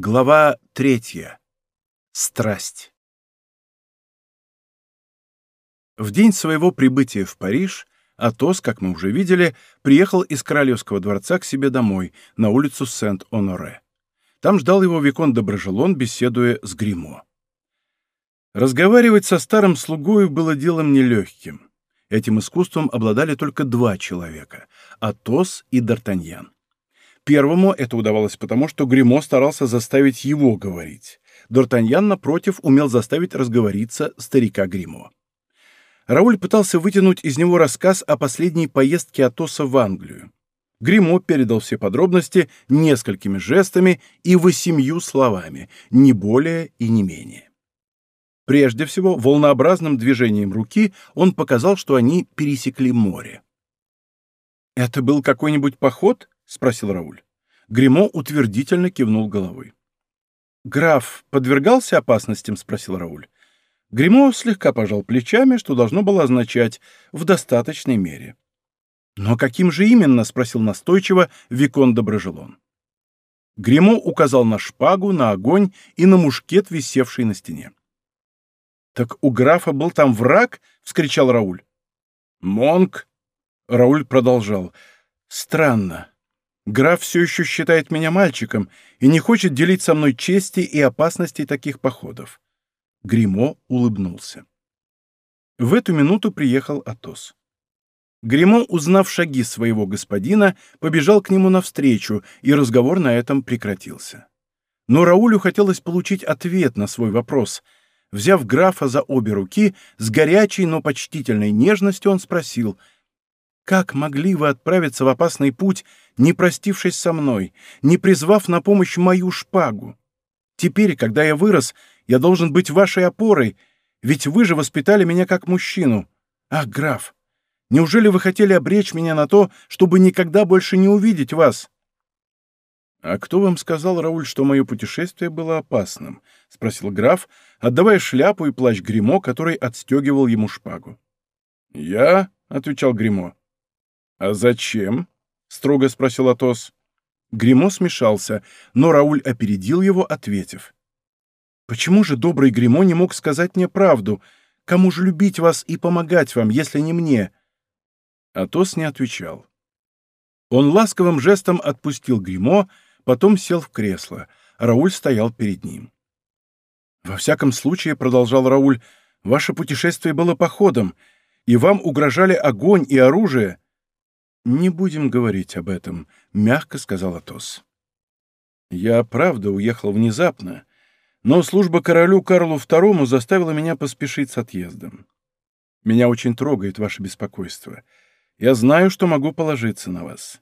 Глава третья. Страсть. В день своего прибытия в Париж Атос, как мы уже видели, приехал из Королевского дворца к себе домой, на улицу Сент-Оноре. Там ждал его Викон Доброжелон, беседуя с Гримо. Разговаривать со старым слугою было делом нелегким. Этим искусством обладали только два человека — Атос и Д'Артаньян. Первому это удавалось потому, что Гримо старался заставить его говорить. Д'Артаньян, напротив, умел заставить разговориться старика Гримо. Рауль пытался вытянуть из него рассказ о последней поездке Атоса в Англию. Гримо передал все подробности несколькими жестами и восемью словами, не более и не менее. Прежде всего, волнообразным движением руки он показал, что они пересекли море. «Это был какой-нибудь поход?» — спросил Рауль. Гремо утвердительно кивнул головой. «Граф подвергался опасностям?» — спросил Рауль. Гремо слегка пожал плечами, что должно было означать «в достаточной мере». «Но каким же именно?» — спросил настойчиво Викон Доброжелон. Гремо указал на шпагу, на огонь и на мушкет, висевший на стене. «Так у графа был там враг?» — вскричал Рауль. «Монг!» — Рауль продолжал. «Странно. Граф все еще считает меня мальчиком и не хочет делить со мной чести и опасности таких походов». Гримо улыбнулся. В эту минуту приехал Атос. Гримо, узнав шаги своего господина, побежал к нему навстречу, и разговор на этом прекратился. Но Раулю хотелось получить ответ на свой вопрос. Взяв графа за обе руки, с горячей, но почтительной нежностью он спросил — как могли вы отправиться в опасный путь, не простившись со мной, не призвав на помощь мою шпагу? Теперь, когда я вырос, я должен быть вашей опорой, ведь вы же воспитали меня как мужчину. Ах, граф, неужели вы хотели обречь меня на то, чтобы никогда больше не увидеть вас?» «А кто вам сказал, Рауль, что мое путешествие было опасным?» — спросил граф, отдавая шляпу и плащ Гримо, который отстегивал ему шпагу. «Я?» — отвечал Гримо. «А зачем?» — строго спросил Атос. Гримо смешался, но Рауль опередил его, ответив. «Почему же добрый Гримо не мог сказать мне правду? Кому же любить вас и помогать вам, если не мне?» Атос не отвечал. Он ласковым жестом отпустил Гримо, потом сел в кресло. Рауль стоял перед ним. «Во всяком случае, — продолжал Рауль, — ваше путешествие было походом, и вам угрожали огонь и оружие. «Не будем говорить об этом», — мягко сказал Атос. «Я, правда, уехал внезапно, но служба королю Карлу II заставила меня поспешить с отъездом. Меня очень трогает ваше беспокойство. Я знаю, что могу положиться на вас.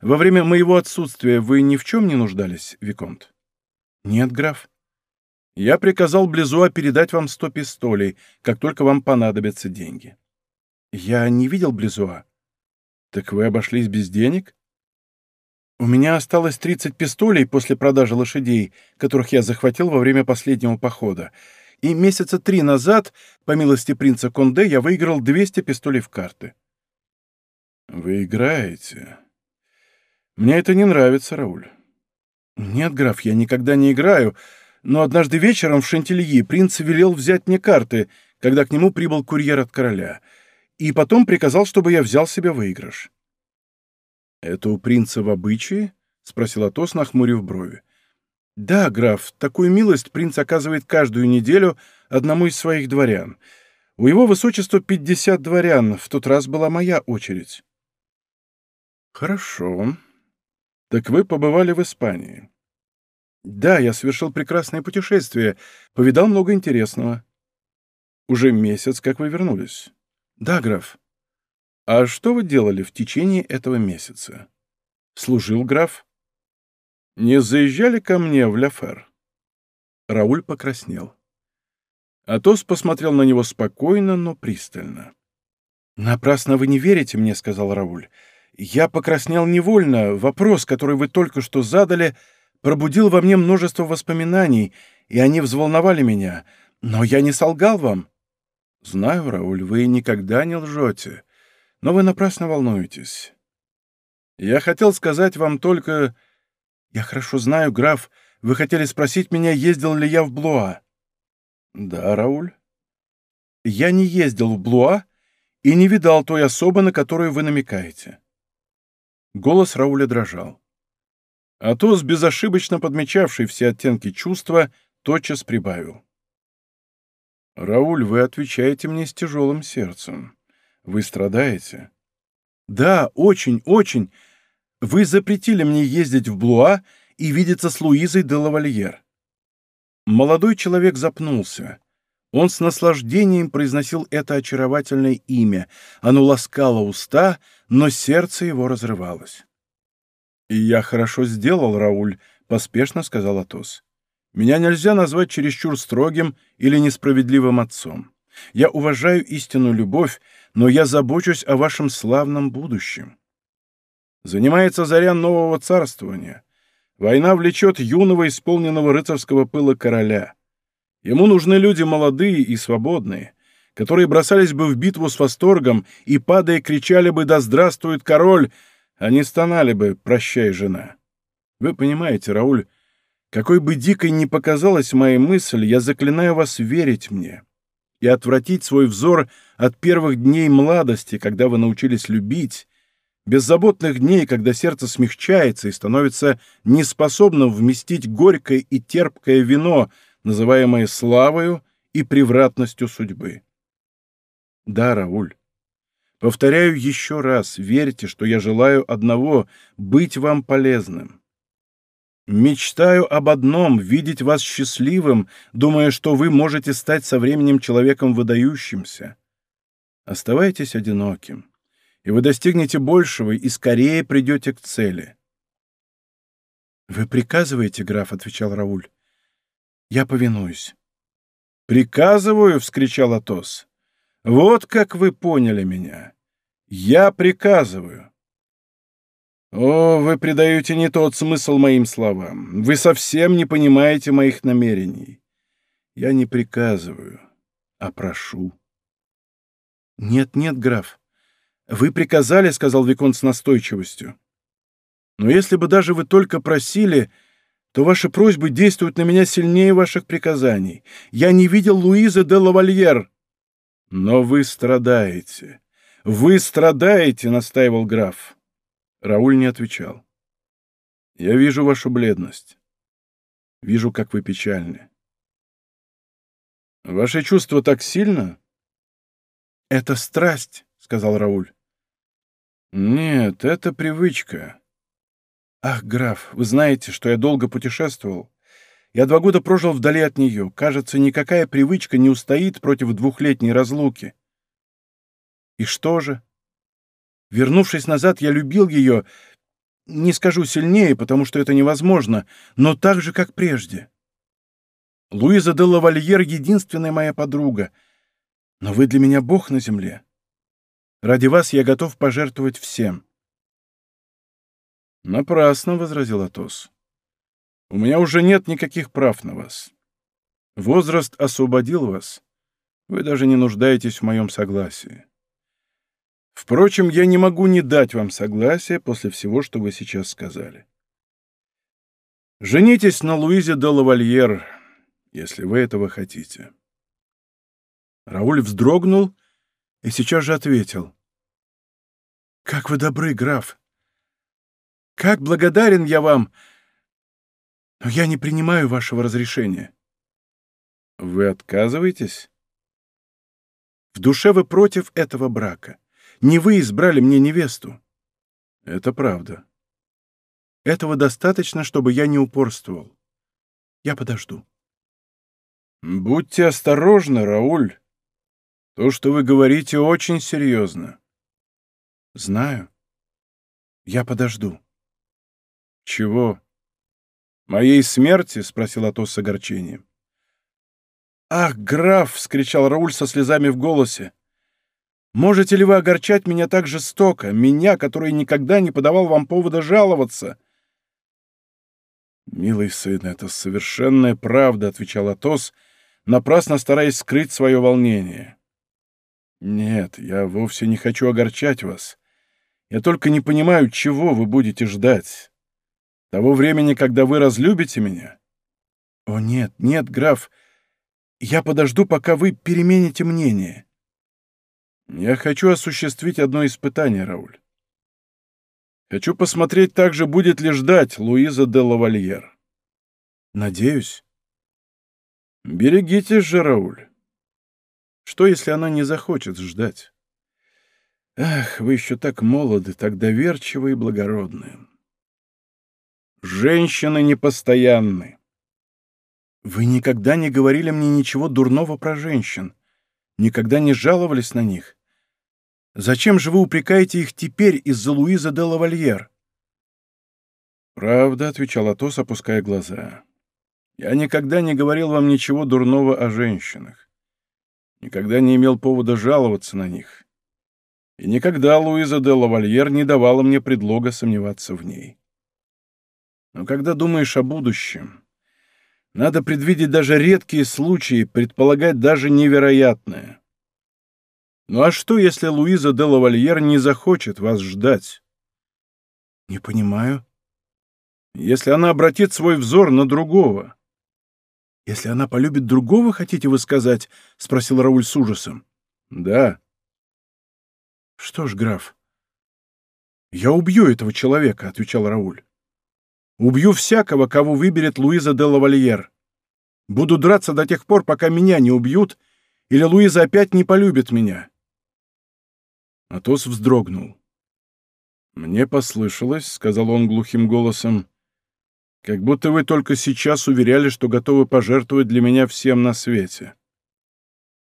Во время моего отсутствия вы ни в чем не нуждались, Виконт?» «Нет, граф. Я приказал Близуа передать вам сто пистолей, как только вам понадобятся деньги». «Я не видел Близуа. «Так вы обошлись без денег?» «У меня осталось 30 пистолей после продажи лошадей, которых я захватил во время последнего похода. И месяца три назад, по милости принца Конде, я выиграл 200 пистолей в карты». «Вы играете?» «Мне это не нравится, Рауль». «Нет, граф, я никогда не играю, но однажды вечером в Шантильи принц велел взять мне карты, когда к нему прибыл курьер от короля и потом приказал, чтобы я взял себе выигрыш. «Это у принца в обычае?» — спросил Атос, нахмурив брови. «Да, граф, такую милость принц оказывает каждую неделю одному из своих дворян. У его высочества пятьдесят дворян, в тот раз была моя очередь». «Хорошо. Так вы побывали в Испании?» «Да, я совершил прекрасное путешествие, повидал много интересного». «Уже месяц, как вы вернулись?» «Да, граф». «А что вы делали в течение этого месяца?» «Служил граф». «Не заезжали ко мне в Ляфер?» Рауль покраснел. Атос посмотрел на него спокойно, но пристально. «Напрасно вы не верите мне», — сказал Рауль. «Я покраснел невольно. Вопрос, который вы только что задали, пробудил во мне множество воспоминаний, и они взволновали меня. Но я не солгал вам. Знаю, Рауль, вы никогда не лжете, но вы напрасно волнуетесь. Я хотел сказать вам только... Я хорошо знаю, граф, вы хотели спросить меня, ездил ли я в Блуа?» «Да, Рауль». «Я не ездил в Блуа и не видал той особы, на которую вы намекаете». Голос Рауля дрожал. Атос, безошибочно подмечавший все оттенки чувства, тотчас прибавил. «Рауль, вы отвечаете мне с тяжелым сердцем. Вы страдаете?» «Да, очень, очень. Вы запретили мне ездить в Блуа и видеться с Луизой де Лавальер». Молодой человек запнулся. Он с наслаждением произносил это очаровательное имя. Оно ласкало уста, но сердце его разрывалось. «И я хорошо сделал, Рауль», — поспешно сказал Атос. Меня нельзя назвать чересчур строгим или несправедливым отцом. Я уважаю истинную любовь, но я забочусь о вашем славном будущем. Занимается заря нового царствования. Война влечет юного, исполненного рыцарского пыла короля. Ему нужны люди молодые и свободные, которые бросались бы в битву с восторгом и, падая, кричали бы «Да здравствует король!», а не стонали бы «Прощай, жена!». Вы понимаете, Рауль, какой бы дикой ни показалась моя мысль, я заклинаю вас верить мне и отвратить свой взор от первых дней младости, когда вы научились любить, беззаботных дней, когда сердце смягчается и становится неспособным вместить горькое и терпкое вино, называемое славою и превратностью судьбы. Да, Рауль, повторяю еще раз, верьте, что я желаю одного — быть вам полезным. Мечтаю об одном — видеть вас счастливым, думая, что вы можете стать со временем человеком выдающимся. Оставайтесь одиноким, и вы достигнете большего и скорее придете к цели. — Вы приказываете, граф, — отвечал Рауль. — Я повинуюсь. — Приказываю, — вскричал Атос. — Вот как вы поняли меня. Я приказываю. «О, вы придаете не тот смысл моим словам. Вы совсем не понимаете моих намерений. Я не приказываю, а прошу». «Нет, нет, граф. Вы приказали, — сказал Викон с настойчивостью. Но если бы даже вы только просили, то ваши просьбы действуют на меня сильнее ваших приказаний. Я не видел Луизы де Лавальер». «Но вы страдаете. Вы страдаете, — настаивал граф. Рауль не отвечал. «Я вижу вашу бледность. Вижу, как вы печальны. Ваше чувство так сильно?» «Это страсть», — сказал Рауль. «Нет, это привычка. Ах, граф, вы знаете, что я долго путешествовал. Я два года прожил вдали от нее. Кажется, никакая привычка не устоит против двухлетней разлуки. И что же? Вернувшись назад, я любил ее, не скажу сильнее, потому что это невозможно, но так же, как прежде. Луиза де Лавальер — единственная моя подруга, но вы для меня бог на земле. Ради вас я готов пожертвовать всем. Напрасно, — возразил Атос. У меня уже нет никаких прав на вас. Возраст освободил вас. Вы даже не нуждаетесь в моем согласии. Впрочем, я не могу не дать вам согласия после всего, что вы сейчас сказали. Женитесь на Луизе де Лавальер, если вы этого хотите. Рауль вздрогнул и сейчас же ответил. «Как вы добры, граф! Как благодарен я вам! Но я не принимаю вашего разрешения». «Вы отказываетесь?» «В душе вы против этого брака. Не вы избрали мне невесту. Это правда. Этого достаточно, чтобы я не упорствовал. Я подожду. Будьте осторожны, Рауль. То, что вы говорите, очень серьезно. Знаю. Я подожду. Чего? Моей смерти? спросил Атос с огорчением. «Ах, граф!» — вскричал Рауль со слезами в голосе. Можете ли вы огорчать меня так жестоко, меня, который никогда не подавал вам повода жаловаться?» «Милый сын, это совершенная правда», — отвечал Атос, напрасно стараясь скрыть свое волнение. «Нет, я вовсе не хочу огорчать вас. Я только не понимаю, чего вы будете ждать. Того времени, когда вы разлюбите меня? О, нет, нет, граф, я подожду, пока вы перемените мнение. Я хочу осуществить одно испытание, Рауль. Хочу посмотреть также, будет ли ждать Луиза де Лавальер. Надеюсь. Берегитесь же, Рауль. Что, если она не захочет ждать? Ах, вы еще так молоды, так доверчивы и благородны. Женщины непостоянны. Вы никогда не говорили мне ничего дурного про женщин, никогда не жаловались на них. Зачем же вы упрекаете их теперь из-за Луиза де Лавальер? «Правда», — отвечал Атос, опуская глаза. «Я никогда не говорил вам ничего дурного о женщинах. Никогда не имел повода жаловаться на них. И никогда Луиза де Лавальер не давала мне предлога сомневаться в ней. Но когда думаешь о будущем, надо предвидеть даже редкие случаи, предполагать даже невероятное. Ну а что, если Луиза де Лавальер не захочет вас ждать? Не понимаю. Если она обратит свой взор на другого. Если она полюбит другого, хотите вы сказать? Спросил Рауль с ужасом. Да. Что ж, граф, я убью этого человека, отвечал Рауль. Убью всякого, кого выберет Луиза де Лавальер. Буду драться до тех пор, пока меня не убьют, или Луиза опять не полюбит меня. Атос вздрогнул. «Мне послышалось», — сказал он глухим голосом, — «как будто вы только сейчас уверяли, что готовы пожертвовать для меня всем на свете».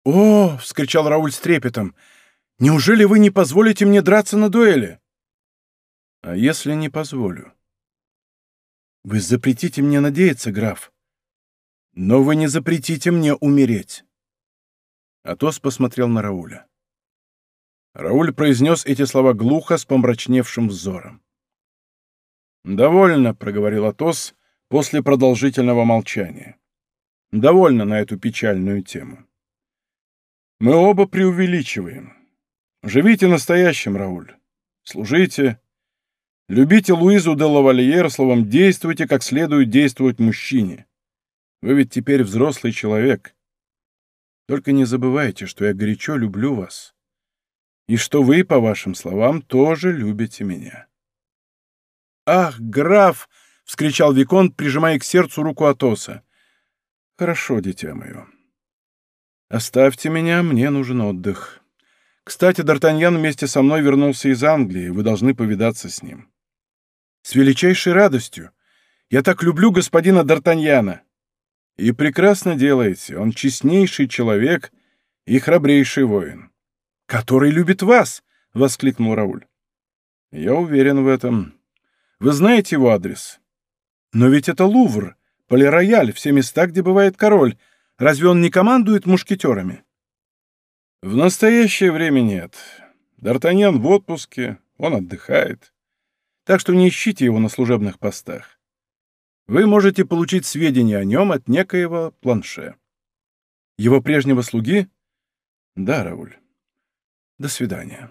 «О!» — вскричал Рауль с трепетом. «Неужели вы не позволите мне драться на дуэли?» «А если не позволю?» «Вы запретите мне надеяться, граф, но вы не запретите мне умереть». Атос посмотрел на Рауля. Рауль произнес эти слова глухо, с помрачневшим взором. «Довольно», — проговорил Атос после продолжительного молчания. «Довольно на эту печальную тему. Мы оба преувеличиваем. Живите настоящим, Рауль. Служите. Любите Луизу де Лавальер, словом, действуйте, как следует действовать мужчине. Вы ведь теперь взрослый человек. Только не забывайте, что я горячо люблю вас и что вы, по вашим словам, тоже любите меня. «Ах, граф!» — вскричал Виконт, прижимая к сердцу руку Атоса. «Хорошо, дитя мое. Оставьте меня, мне нужен отдых. Кстати, Д'Артаньян вместе со мной вернулся из Англии, вы должны повидаться с ним». «С величайшей радостью. Я так люблю господина Д'Артаньяна». «И прекрасно делаете. Он честнейший человек и храбрейший воин». «Который любит вас!» — воскликнул Рауль. «Я уверен в этом. Вы знаете его адрес?» «Но ведь это Лувр, Полирояль, все места, где бывает король. Разве он не командует мушкетерами?» «В настоящее время нет. Д'Артаньян в отпуске, он отдыхает. Так что не ищите его на служебных постах. Вы можете получить сведения о нем от некоего планше. Его прежнего слуги? Да, Рауль. До свидания.